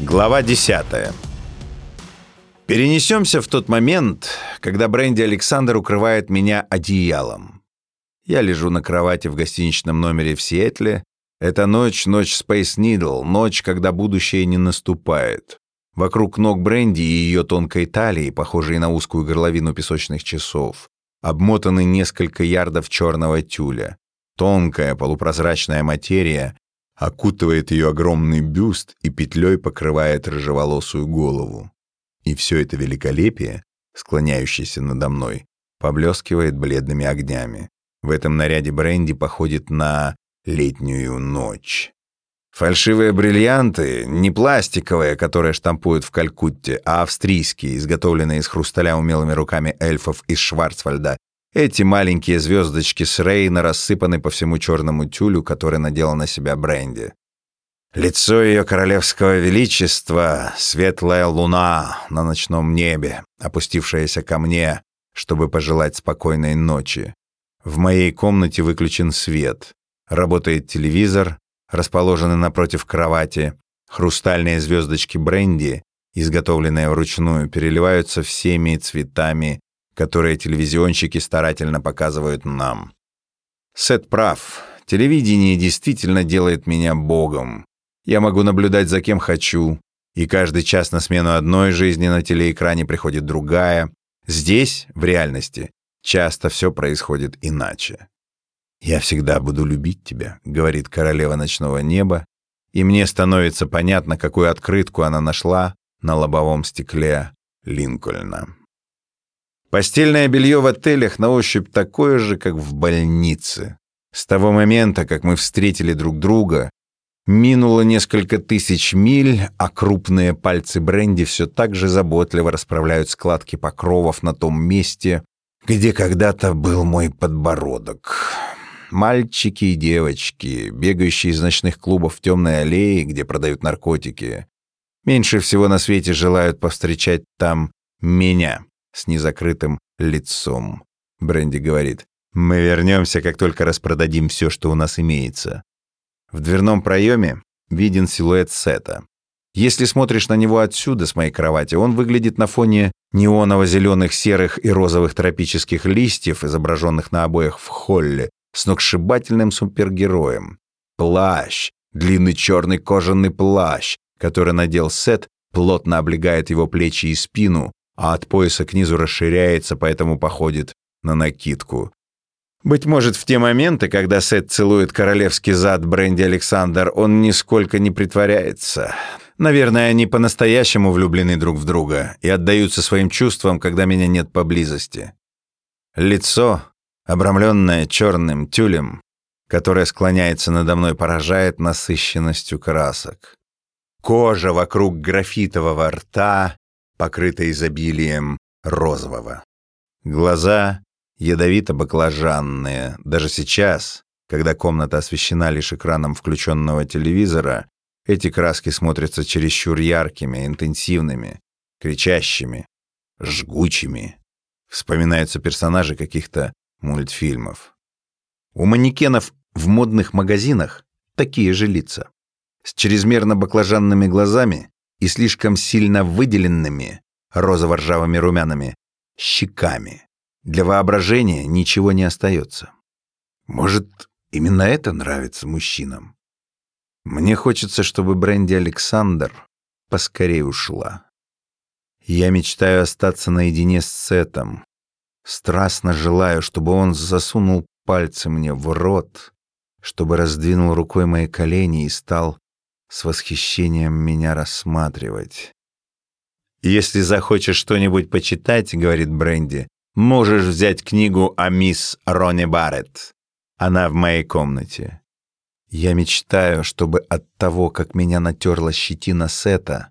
Глава 10. Перенесемся в тот момент, когда Бренди Александр укрывает меня одеялом. Я лежу на кровати в гостиничном номере в Сиэтле. Это ночь, ночь Space Needle, ночь, когда будущее не наступает. Вокруг ног Бренди и ее тонкой талии, похожей на узкую горловину песочных часов, обмотаны несколько ярдов черного тюля. Тонкая полупрозрачная материя окутывает ее огромный бюст и петлей покрывает рыжеволосую голову. И все это великолепие, склоняющееся надо мной, поблескивает бледными огнями. В этом наряде Бренди походит на летнюю ночь. Фальшивые бриллианты, не пластиковые, которые штампуют в Калькутте, а австрийские, изготовленные из хрусталя умелыми руками эльфов из Шварцвальда, эти маленькие звездочки с Рейна рассыпаны по всему черному тюлю, который надела на себя Бренди. Лицо ее королевского величества — светлая луна на ночном небе, опустившаяся ко мне, чтобы пожелать спокойной ночи. В моей комнате выключен свет. Работает телевизор, расположенный напротив кровати. Хрустальные звездочки бренди, изготовленные вручную, переливаются всеми цветами которые телевизионщики старательно показывают нам. Сет прав. Телевидение действительно делает меня богом. Я могу наблюдать за кем хочу, и каждый час на смену одной жизни на телеэкране приходит другая. Здесь, в реальности, часто все происходит иначе. «Я всегда буду любить тебя», — говорит королева ночного неба, и мне становится понятно, какую открытку она нашла на лобовом стекле Линкольна. Постельное белье в отелях на ощупь такое же, как в больнице. С того момента, как мы встретили друг друга, минуло несколько тысяч миль, а крупные пальцы Бренди все так же заботливо расправляют складки покровов на том месте, где когда-то был мой подбородок. Мальчики и девочки, бегающие из ночных клубов в темной аллее, где продают наркотики, меньше всего на свете желают повстречать там меня с незакрытым лицом. Бренди говорит, «Мы вернемся, как только распродадим все, что у нас имеется». В дверном проеме виден силуэт Сета. Если смотришь на него отсюда, с моей кровати, он выглядит на фоне неоново-зеленых, серых и розовых тропических листьев, изображенных на обоях в холле, с сногсшибательным супергероем. Плащ, длинный черный кожаный плащ, который надел Сет, плотно облегает его плечи и спину, а от пояса к низу расширяется, поэтому походит на накидку. Быть может, в те моменты, когда Сет целует королевский зад Бренди Александр, он нисколько не притворяется. Наверное, они по-настоящему влюблены друг в друга и отдаются своим чувствам, когда меня нет поблизости. Лицо, обрамленное черным тюлем, которое склоняется надо мной, поражает насыщенностью красок. Кожа вокруг графитового рта покрыта изобилием розового. Глаза ядовито-баклажанные. Даже сейчас, когда комната освещена лишь экраном включенного телевизора, эти краски смотрятся чересчур яркими, интенсивными, кричащими, жгучими. Вспоминаются персонажи каких-то мультфильмов. У манекенов в модных магазинах такие же лица. С чрезмерно баклажанными глазами и слишком сильно выделенными розово-ржавыми румянами щеками. Для воображения ничего не остается. Может, именно это нравится мужчинам? Мне хочется, чтобы Бренди Александр поскорее ушла. Я мечтаю остаться наедине с Сетом. Страстно желаю, чтобы он засунул пальцы мне в рот, чтобы раздвинул рукой мои колени и стал с восхищением меня рассматривать. «Если захочешь что-нибудь почитать, — говорит Бренди, — можешь взять книгу о мисс Роне Барретт. Она в моей комнате. Я мечтаю, чтобы от того, как меня натерла щетина Сета,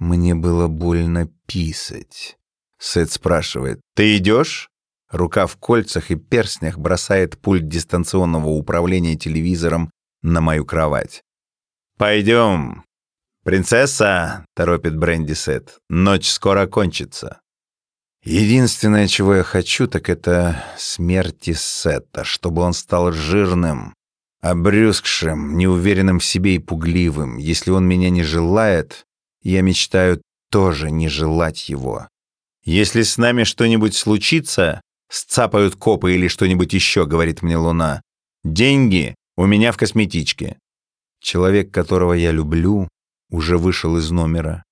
мне было больно писать. Сет спрашивает, «Ты идешь?» Рука в кольцах и перстнях бросает пульт дистанционного управления телевизором на мою кровать. «Пойдем». «Принцесса», — торопит Бренди Сет, — «ночь скоро кончится». Единственное, чего я хочу, так это смерти Сета, чтобы он стал жирным, обрюзгшим, неуверенным в себе и пугливым. Если он меня не желает, Я мечтаю тоже не желать его. Если с нами что-нибудь случится, сцапают копы или что-нибудь еще, говорит мне Луна. Деньги у меня в косметичке. Человек, которого я люблю, уже вышел из номера.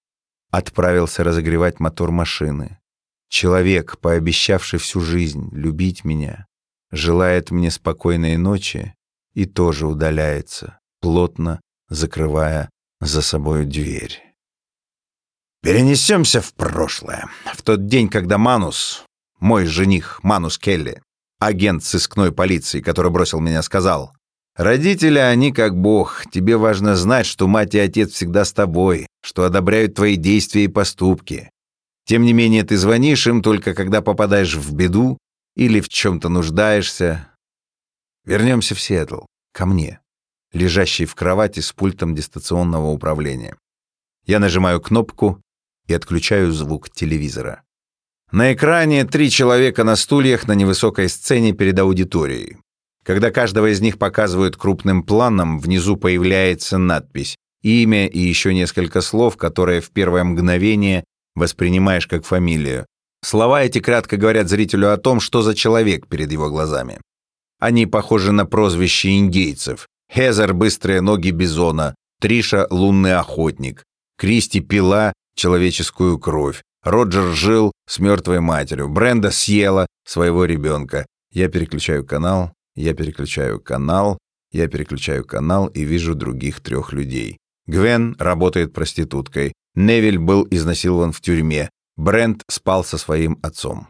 Отправился разогревать мотор машины. Человек, пообещавший всю жизнь любить меня, желает мне спокойной ночи и тоже удаляется, плотно закрывая за собой дверь. Перенесемся в прошлое. В тот день, когда Манус, мой жених Манус Келли, агент сыскной полиции, который бросил меня, сказал, «Родители, они как бог. Тебе важно знать, что мать и отец всегда с тобой, что одобряют твои действия и поступки. Тем не менее, ты звонишь им только когда попадаешь в беду или в чем-то нуждаешься. Вернемся в Сиэтл, ко мне, лежащий в кровати с пультом дистанционного управления. Я нажимаю кнопку и отключаю звук телевизора. На экране три человека на стульях на невысокой сцене перед аудиторией. Когда каждого из них показывают крупным планом, внизу появляется надпись, имя и еще несколько слов, которые в первое мгновение воспринимаешь как фамилию. Слова эти кратко говорят зрителю о том, что за человек перед его глазами. Они похожи на прозвище индейцев. Хезер – быстрые ноги бизона, Триша – лунный охотник, Кристи – пила человеческую кровь, Роджер жил с мертвой матерью, Бренда съела своего ребенка. Я переключаю канал, я переключаю канал, я переключаю канал и вижу других трех людей. Гвен работает проституткой, Невиль был изнасилован в тюрьме, Брент спал со своим отцом.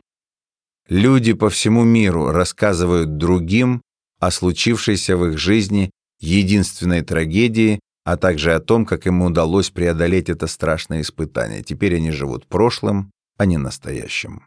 Люди по всему миру рассказывают другим о случившейся в их жизни единственной трагедии, а также о том, как им удалось преодолеть это страшное испытание. Теперь они живут прошлым, а не настоящим.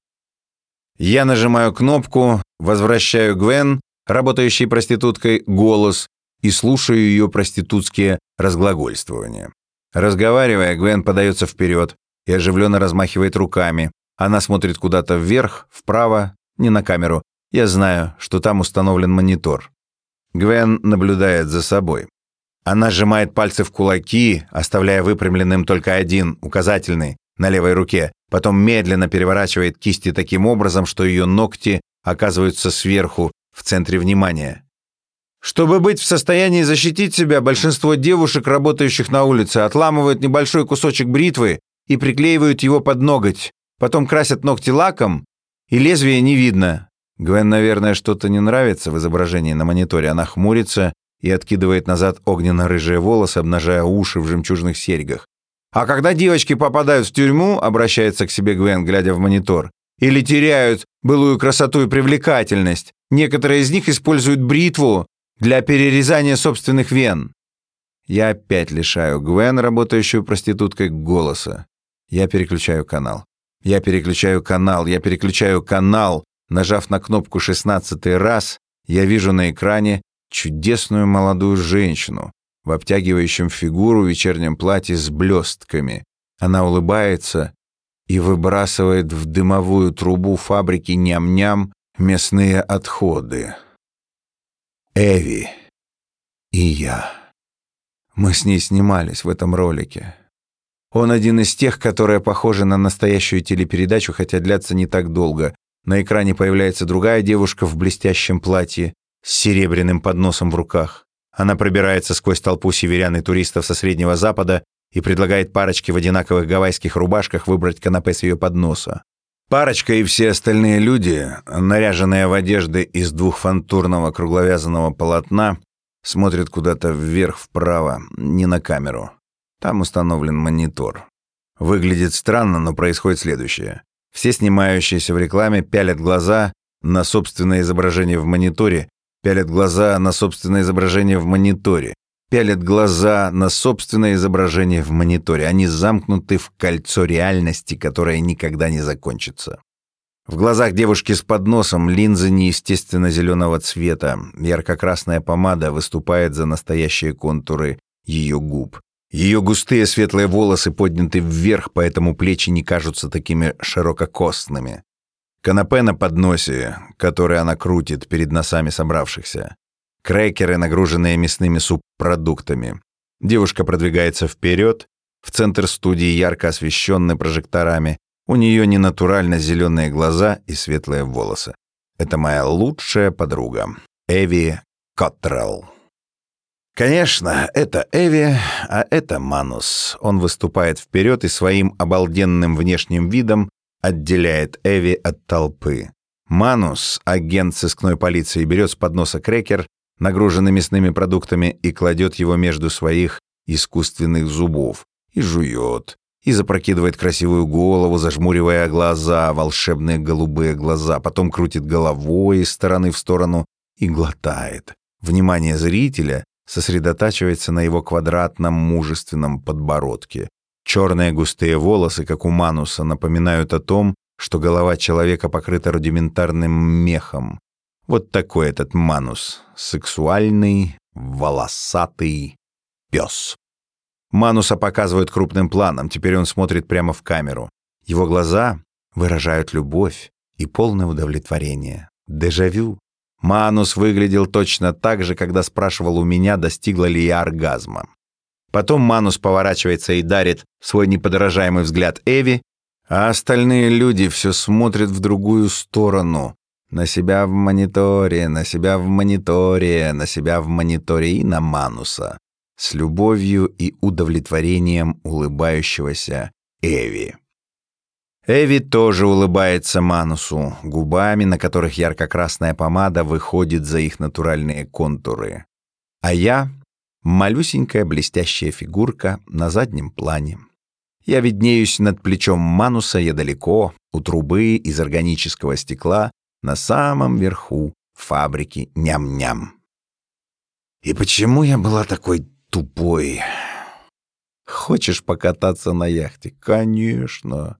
Я нажимаю кнопку, возвращаю Гвен, работающей проституткой, голос и слушаю ее проститутские разглагольствования. Разговаривая, Гвен подается вперед и оживленно размахивает руками. Она смотрит куда-то вверх, вправо, не на камеру. Я знаю, что там установлен монитор. Гвен наблюдает за собой. Она сжимает пальцы в кулаки, оставляя выпрямленным только один, указательный, на левой руке. Потом медленно переворачивает кисти таким образом, что ее ногти оказываются сверху, в центре внимания. Чтобы быть в состоянии защитить себя, большинство девушек, работающих на улице, отламывают небольшой кусочек бритвы и приклеивают его под ноготь. Потом красят ногти лаком, и лезвие не видно. Гвен, наверное, что-то не нравится в изображении на мониторе. Она хмурится и откидывает назад огненно-рыжие волосы, обнажая уши в жемчужных серьгах. А когда девочки попадают в тюрьму, обращается к себе Гвен, глядя в монитор, или теряют былую красоту и привлекательность, некоторые из них используют бритву для перерезания собственных вен. Я опять лишаю Гвен, работающую проституткой, голоса. Я переключаю канал. Я переключаю канал, я переключаю канал. Нажав на кнопку шестнадцатый раз, я вижу на экране чудесную молодую женщину в обтягивающем фигуру вечернем платье с блестками. Она улыбается и выбрасывает в дымовую трубу фабрики ням-ням мясные отходы. Эви и я. Мы с ней снимались в этом ролике. Он один из тех, которые похожи на настоящую телепередачу, хотя длятся не так долго. На экране появляется другая девушка в блестящем платье с серебряным подносом в руках. Она пробирается сквозь толпу северян и туристов со Среднего Запада и предлагает парочке в одинаковых гавайских рубашках выбрать канапе с ее подноса. Парочка и все остальные люди, наряженные в одежды из двухфантурного кругловязанного полотна, смотрят куда-то вверх-вправо, не на камеру. Там установлен монитор. Выглядит странно, но происходит следующее. Все снимающиеся в рекламе пялят глаза на собственное изображение в мониторе пялят глаза на собственное изображение в мониторе, пялят глаза на собственное изображение в мониторе. Они замкнуты в кольцо реальности, которое никогда не закончится. В глазах девушки с подносом линзы неестественно зеленого цвета. Ярко-красная помада выступает за настоящие контуры ее губ. Ее густые светлые волосы подняты вверх, поэтому плечи не кажутся такими ширококосными. Канапе на подносе, которое она крутит перед носами собравшихся. Крекеры, нагруженные мясными субпродуктами. Девушка продвигается вперед, В центр студии ярко освещенный прожекторами. У нее ненатурально зеленые глаза и светлые волосы. Это моя лучшая подруга, Эви Коттрелл. Конечно, это Эви, а это Манус. Он выступает вперед и своим обалденным внешним видом отделяет Эви от толпы. Манус, агент сыскной полиции, берет с подноса крекер, нагруженный мясными продуктами, и кладет его между своих искусственных зубов, и жует, и запрокидывает красивую голову, зажмуривая глаза, волшебные голубые глаза, потом крутит головой из стороны в сторону и глотает. Внимание зрителя сосредотачивается на его квадратном мужественном подбородке. Черные густые волосы, как у Мануса, напоминают о том, что голова человека покрыта рудиментарным мехом. Вот такой этот Манус. Сексуальный, волосатый пес. Мануса показывают крупным планом, теперь он смотрит прямо в камеру. Его глаза выражают любовь и полное удовлетворение. Дежавю. Манус выглядел точно так же, когда спрашивал у меня, достигла ли я оргазма. Потом Манус поворачивается и дарит свой неподражаемый взгляд Эви, а остальные люди все смотрят в другую сторону. На себя в мониторе, на себя в мониторе, на себя в мониторе и на Мануса. С любовью и удовлетворением улыбающегося Эви. Эви тоже улыбается Манусу, губами, на которых ярко-красная помада выходит за их натуральные контуры. А я — малюсенькая блестящая фигурка на заднем плане. Я виднеюсь над плечом Мануса, я далеко, у трубы из органического стекла, на самом верху фабрики ням-ням. И почему я была такой тупой? Хочешь покататься на яхте? Конечно.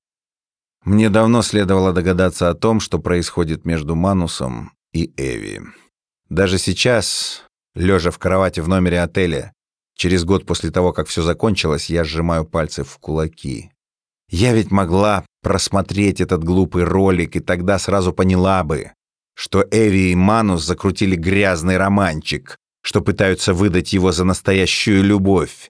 Мне давно следовало догадаться о том, что происходит между Манусом и Эви. Даже сейчас, лежа в кровати в номере отеля, через год после того, как все закончилось, я сжимаю пальцы в кулаки. Я ведь могла просмотреть этот глупый ролик и тогда сразу поняла бы, что Эви и Манус закрутили грязный романчик, что пытаются выдать его за настоящую любовь,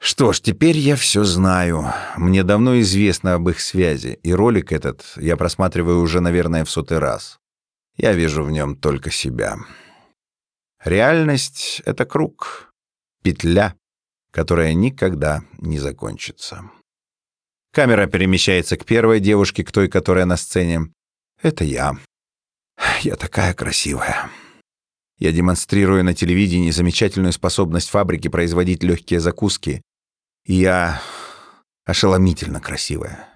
что ж, теперь я все знаю. Мне давно известно об их связи, и ролик этот я просматриваю уже, наверное, в сотый раз. Я вижу в нем только себя. Реальность — это круг, петля, которая никогда не закончится. Камера перемещается к первой девушке, к той, которая на сцене. Это я. Я такая красивая. Я демонстрирую на телевидении замечательную способность фабрики производить легкие закуски я ошеломительно красивая.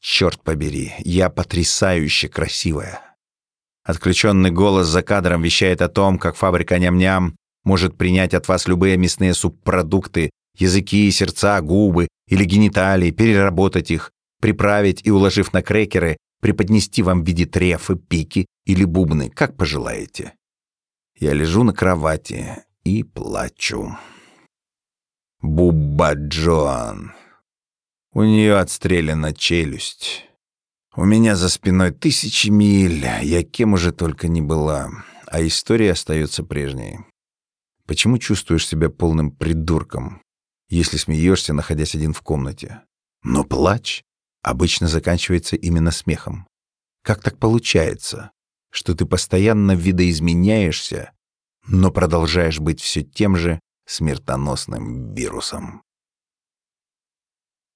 Черт побери, я потрясающе красивая. Отключенный голос за кадром вещает о том, как фабрика ням-ням может принять от вас любые мясные субпродукты, языки, сердца, губы или гениталии, переработать их, приправить и, уложив на крекеры, преподнести вам в виде трефы, пики или бубны, как пожелаете. Я лежу на кровати и плачу. Бубба Джоан. У нее отстрелена челюсть. У меня за спиной тысячи миль, я кем уже только не была, а история остается прежней. Почему чувствуешь себя полным придурком, если смеешься, находясь один в комнате? Но плач обычно заканчивается именно смехом. Как так получается, что ты постоянно видоизменяешься, но продолжаешь быть все тем же, смертоносным вирусом.